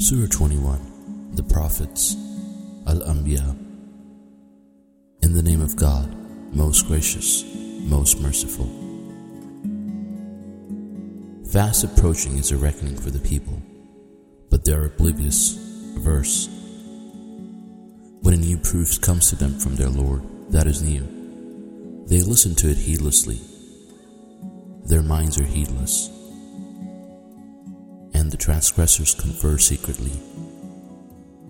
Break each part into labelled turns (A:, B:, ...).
A: Surah 21 The Prophets Al Anbiya In the name of God, most gracious, most merciful. Fast approaching is a reckoning for the people, but they are oblivious, averse. When a new proof comes to them from their Lord, that is new, they listen to it heedlessly. Their minds are heedless transgressors confer secretly.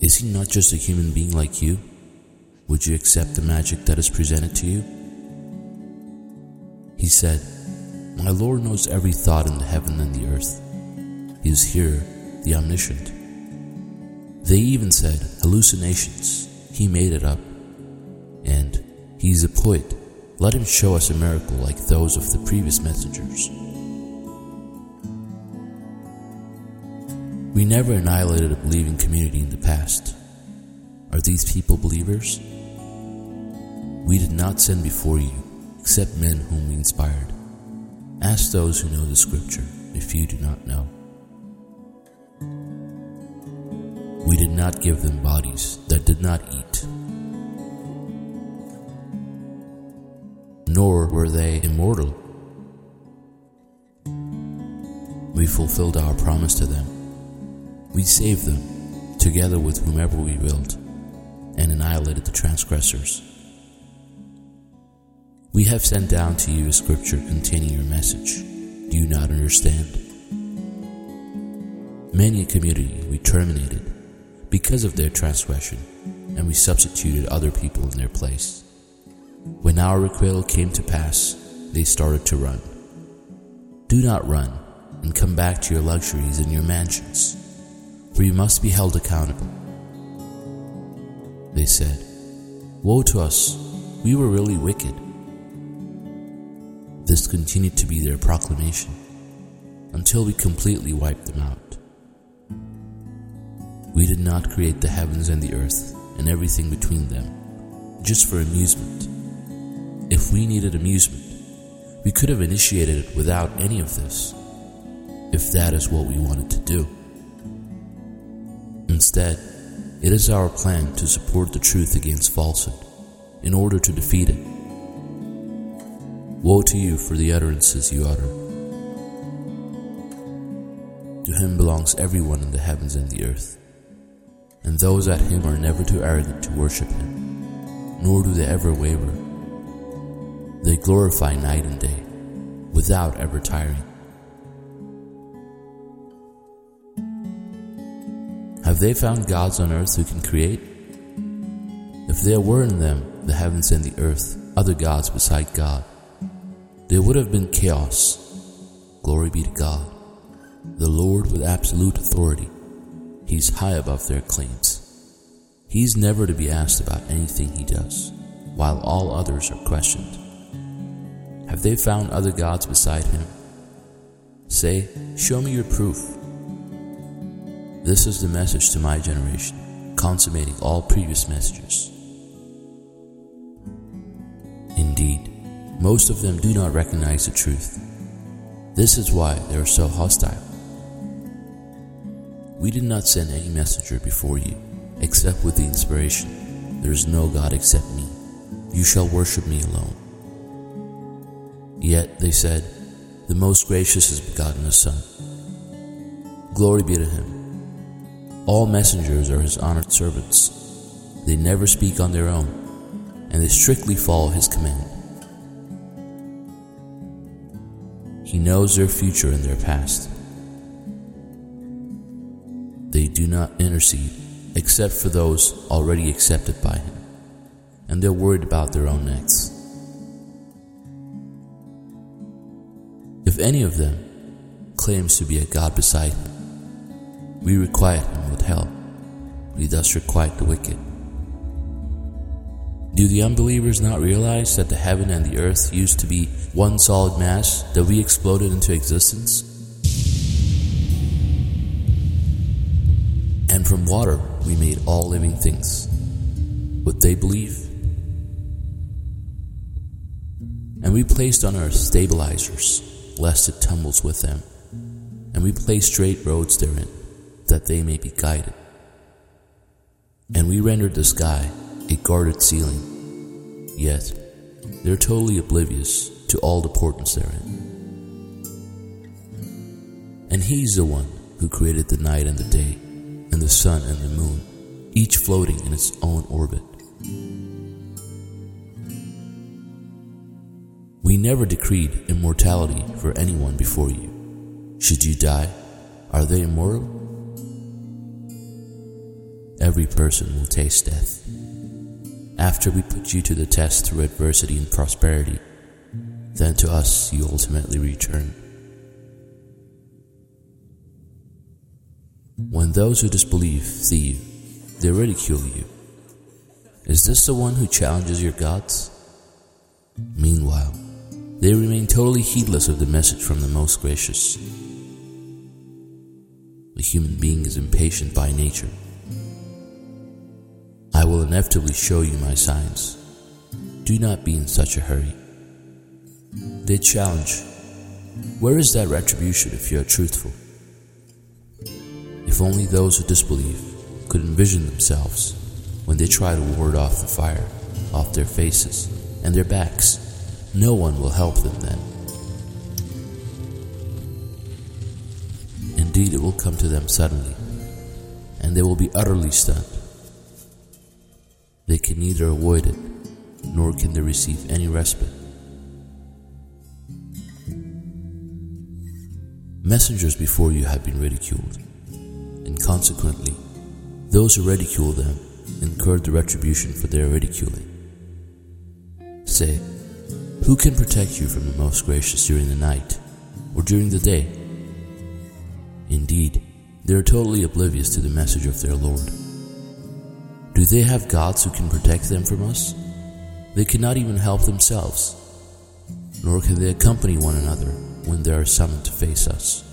A: Is he not just a human being like you? Would you accept the magic that is presented to you? He said, My Lord knows every thought in the heaven and the earth. He is here, the omniscient. They even said, hallucinations. He made it up. And he is a poet. Let him show us a miracle like those of the previous messengers. We never annihilated a believing community in the past. Are these people believers? We did not send before you except men whom we inspired. Ask those who know the scripture if you do not know. We did not give them bodies that did not eat, nor were they immortal. We fulfilled our promise to them we saved them, together with whomever we willed, and annihilated the transgressors. We have sent down to you a scripture containing your message. Do you not understand? Many a community we terminated because of their transgression, and we substituted other people in their place. When our requital came to pass, they started to run. Do not run and come back to your luxuries and your mansions for you must be held accountable. They said, Woe to us, we were really wicked. This continued to be their proclamation until we completely wiped them out. We did not create the heavens and the earth and everything between them just for amusement. If we needed amusement, we could have initiated it without any of this, if that is what we wanted to do. Instead, it is our plan to support the truth against falsehood in order to defeat it. Woe to you for the utterances you utter. To him belongs everyone in the heavens and the earth, and those at him are never too arrogant to worship him, nor do they ever waver. They glorify night and day, without ever tiring. Have they found gods on earth who can create? If there were in them, the heavens and the earth, other gods beside God, there would have been chaos. Glory be to God, the Lord with absolute authority. He's high above their claims. He's never to be asked about anything he does, while all others are questioned. Have they found other gods beside him? Say, Show me your proof. This is the message to my generation, consummating all previous messages. Indeed, most of them do not recognize the truth. This is why they are so hostile. We did not send any messenger before you, except with the inspiration There is no God except me. You shall worship me alone. Yet they said, The most gracious has begotten a son. Glory be to him all messengers are his honored servants. They never speak on their own, and they strictly follow his command. He knows their future and their past. They do not intercede except for those already accepted by him, and they're worried about their own necks. If any of them claims to be a God beside him, we requite him with hell. We thus requite the wicked. Do the unbelievers not realize that the heaven and the earth used to be one solid mass that we exploded into existence? And from water we made all living things. Would they believe? And we placed on earth stabilizers, lest it tumbles with them. And we placed straight roads therein that they may be guided. And we rendered the sky a guarded ceiling, yet they're totally oblivious to all the portents therein. And He's the one who created the night and the day, and the sun and the moon, each floating in its own orbit. We never decreed immortality for anyone before you. Should you die, are they immortal? Every person will taste death. After we put you to the test through adversity and prosperity, then to us you ultimately return. When those who disbelieve see you, they ridicule you. Is this the one who challenges your gods? Meanwhile, they remain totally heedless of the message from the Most Gracious. The human being is impatient by nature. Will inevitably show you my signs. Do not be in such a hurry. They challenge, Where is that retribution if you are truthful? If only those who disbelieve could envision themselves when they try to ward off the fire off their faces and their backs, no one will help them then. Indeed, it will come to them suddenly, and they will be utterly stunned. Can neither avoid it, nor can they receive any respite. Messengers before you have been ridiculed and consequently, those who ridicule them incur the retribution for their ridiculing. Say, who can protect you from the most gracious during the night or during the day? Indeed, they are totally oblivious to the message of their Lord. Do they have gods who can protect them from us? They cannot even help themselves, nor can they accompany one another when they are summoned to face us.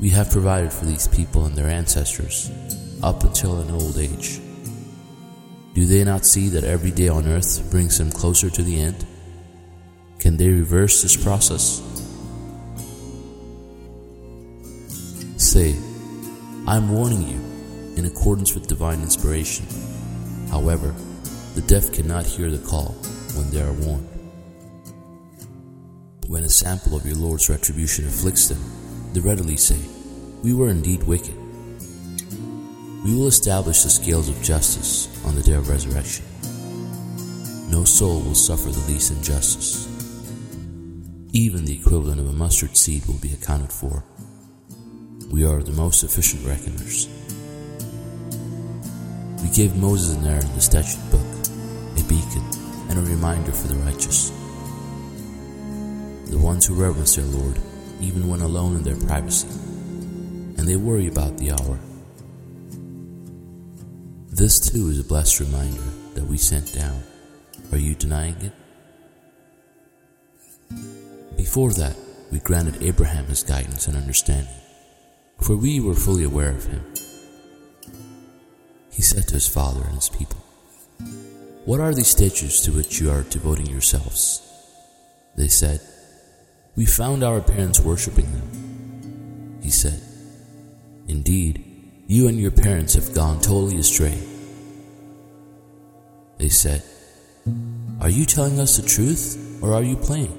A: We have provided for these people and their ancestors up until an old age. Do they not see that every day on earth brings them closer to the end? Can they reverse this process? Say, I'm warning you in accordance with divine inspiration. However, the deaf cannot hear the call when they are warned. When a sample of your Lord's retribution afflicts them, they readily say, We were indeed wicked. We will establish the scales of justice on the day of resurrection. No soul will suffer the least injustice. Even the equivalent of a mustard seed will be accounted for. We are the most efficient reckoners. We gave Moses and Aaron the statute book, a beacon, and a reminder for the righteous. The ones who reverence their Lord even when alone in their privacy, and they worry about the hour. This too is a blessed reminder that we sent down. Are you denying it? Before that, we granted Abraham his guidance and understanding, for we were fully aware of him. He said to his father and his people, What are these statues to which you are devoting yourselves? They said, we found our parents worshipping them. He said, Indeed, you and your parents have gone totally astray. They said, Are you telling us the truth or are you playing?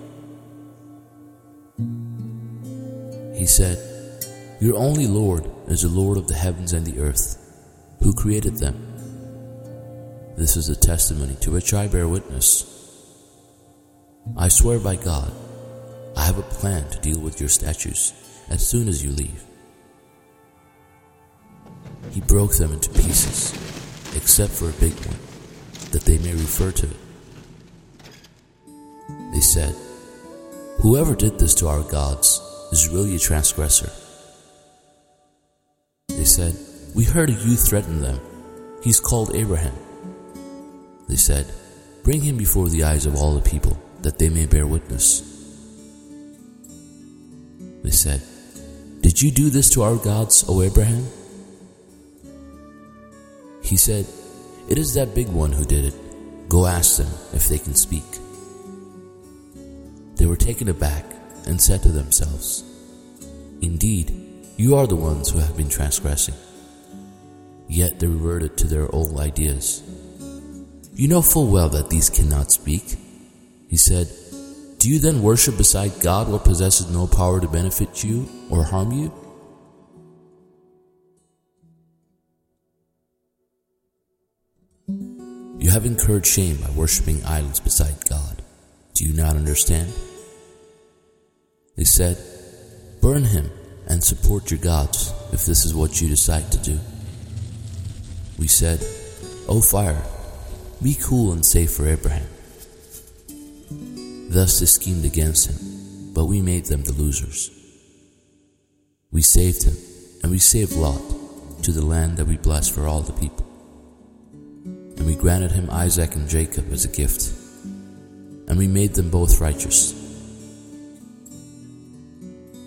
A: He said, Your only Lord is the Lord of the heavens and the earth, who created them. This is a testimony to which I bear witness. I swear by God I have a plan to deal with your statues as soon as you leave. He broke them into pieces, except for a big one, that they may refer to it. They said, Whoever did this to our gods is really a transgressor. They said, We heard a youth threaten them. He's called Abraham. They said, Bring him before the eyes of all the people, that they may bear witness. They said, Did you do this to our gods, O Abraham? He said, It is that big one who did it. Go ask them if they can speak. They were taken aback and said to themselves, Indeed, You are the ones who have been transgressing. Yet they reverted to their old ideas. You know full well that these cannot speak. He said, Do you then worship beside God what possesses no power to benefit you or harm you? You have incurred shame by worshipping idols beside God. Do you not understand? They said, Burn him and support your gods if this is what you decide to do. We said, O fire, be cool and safe for Abraham. Thus they schemed against him, but we made them the losers. We saved him, and we saved Lot to the land that we blessed for all the people. And we granted him Isaac and Jacob as a gift, and we made them both righteous.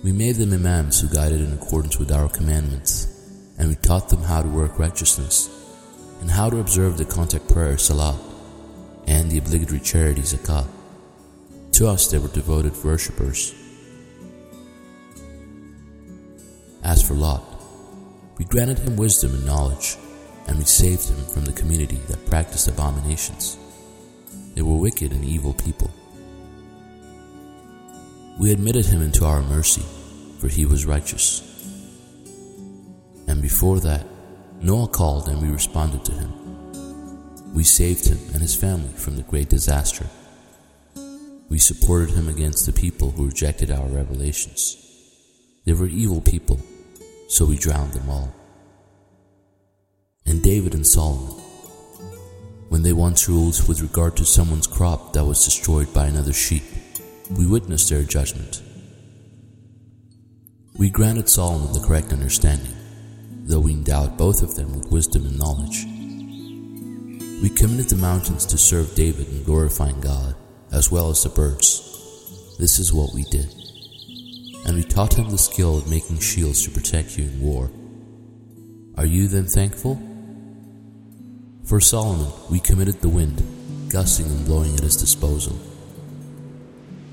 A: We made them imams who guided in accordance with our commandments, and we taught them how to work righteousness and how to observe the contact prayer Salah and the obligatory charity Zakat. To us they were devoted worshippers. As for Lot, we granted him wisdom and knowledge, and we saved him from the community that practiced abominations. They were wicked and evil people. We admitted him into our mercy, for he was righteous. And before that, Noah called and we responded to him. We saved him and his family from the great disaster. We supported him against the people who rejected our revelations. They were evil people, so we drowned them all. And David and Solomon, when they once ruled with regard to someone's crop that was destroyed by another sheep, we witnessed their judgment. We granted Solomon the correct understanding though we endowed both of them with wisdom and knowledge. We committed the mountains to serve David in glorifying God, as well as the birds. This is what we did. And we taught him the skill of making shields to protect you in war. Are you then thankful? For Solomon, we committed the wind, gusting and blowing at his disposal.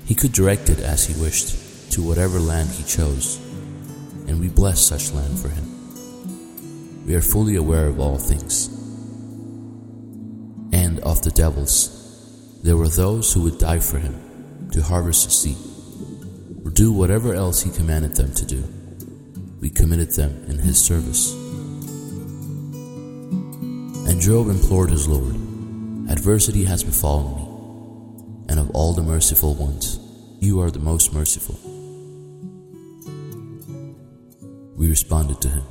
A: He could direct it as he wished, to whatever land he chose, and we blessed such land for him we are fully aware of all things. And of the devils, there were those who would die for him to harvest the seed, or do whatever else he commanded them to do. We committed them in his service. And Job implored his Lord, Adversity has befallen me, and of all the merciful ones, you are the most merciful. We responded to him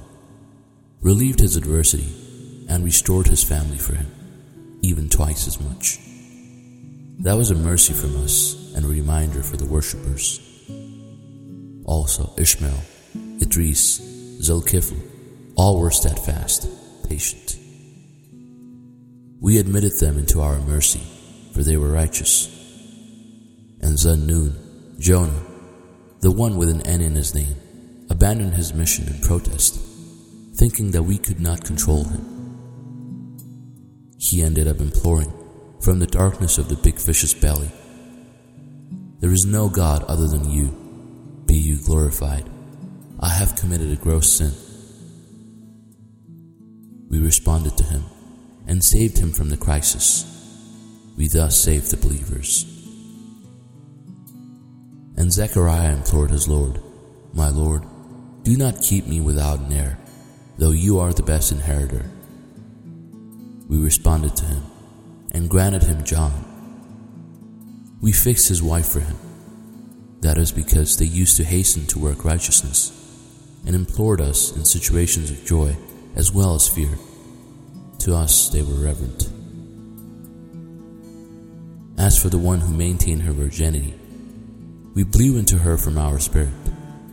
A: relieved his adversity, and restored his family for him, even twice as much. That was a mercy from us and a reminder for the worshippers. Also, Ishmael, Idris, Zulkifl, all were steadfast, patient. We admitted them into our mercy, for they were righteous. And Zunnun, Jonah, the one with an N in his name, abandoned his mission in protest thinking that we could not control him. He ended up imploring from the darkness of the big fish's belly, There is no God other than you. Be you glorified. I have committed a gross sin. We responded to him and saved him from the crisis. We thus saved the believers. And Zechariah implored his Lord, My Lord, do not keep me without an heir though you are the best inheritor. We responded to him and granted him John. We fixed his wife for him. That is because they used to hasten to work righteousness and implored us in situations of joy as well as fear. To us, they were reverent. As for the one who maintained her virginity, we blew into her from our spirit,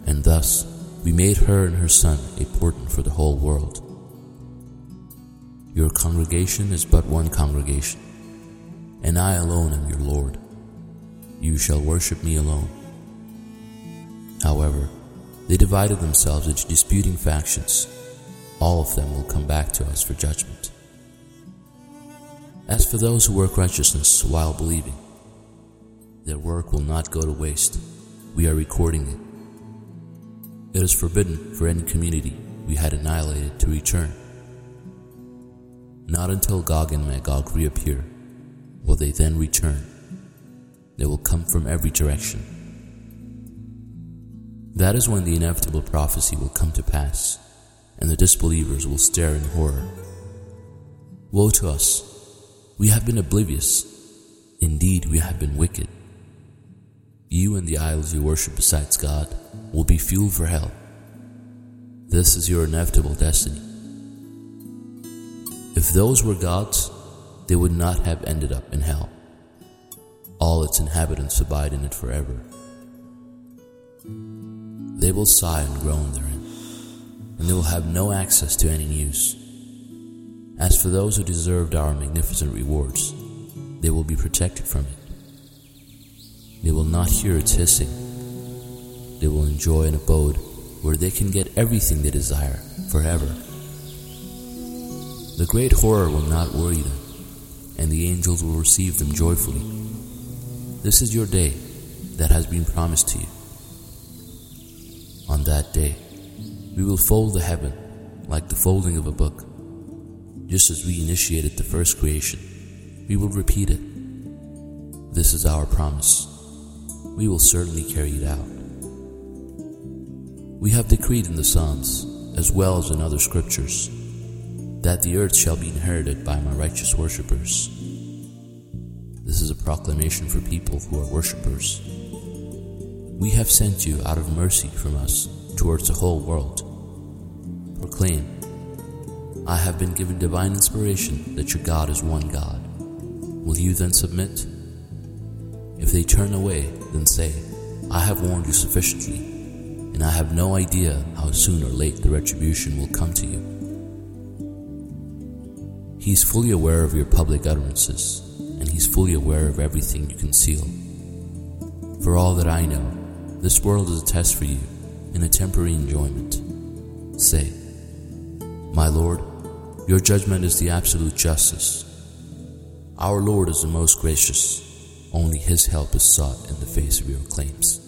A: and thus we made her and her son a portent for the whole world. Your congregation is but one congregation, and I alone am your Lord. You shall worship me alone. However, they divided themselves into disputing factions. All of them will come back to us for judgment. As for those who work righteousness while believing, their work will not go to waste. We are recording it It is forbidden for any community we had annihilated to return. Not until Gog and Magog reappear will they then return. They will come from every direction. That is when the inevitable prophecy will come to pass, and the disbelievers will stare in horror. Woe to us! We have been oblivious. Indeed, we have been wicked. You and the idols you worship besides God will be fuel for hell. This is your inevitable destiny. If those were gods, they would not have ended up in hell. All its inhabitants abide in it forever. They will sigh and groan therein, and they will have no access to any news. As for those who deserved our magnificent rewards, they will be protected from it. They will not hear its hissing. They will enjoy an abode where they can get everything they desire forever. The great horror will not worry them, and the angels will receive them joyfully. This is your day that has been promised to you. On that day, we will fold the heaven like the folding of a book. Just as we initiated the first creation, we will repeat it. This is our promise. We will certainly carry it out. We have decreed in the Psalms, as well as in other scriptures, that the earth shall be inherited by my righteous worshippers. This is a proclamation for people who are worshippers. We have sent you out of mercy from us towards the whole world. Proclaim, I have been given divine inspiration that your God is one God. Will you then submit? If they turn away, then say, I have warned you sufficiently, and I have no idea how soon or late the retribution will come to you. He is fully aware of your public utterances, and He's fully aware of everything you conceal. For all that I know, this world is a test for you and a temporary enjoyment. Say, My Lord, your judgment is the absolute justice. Our Lord is the most gracious. Only His help is sought in the face of your claims.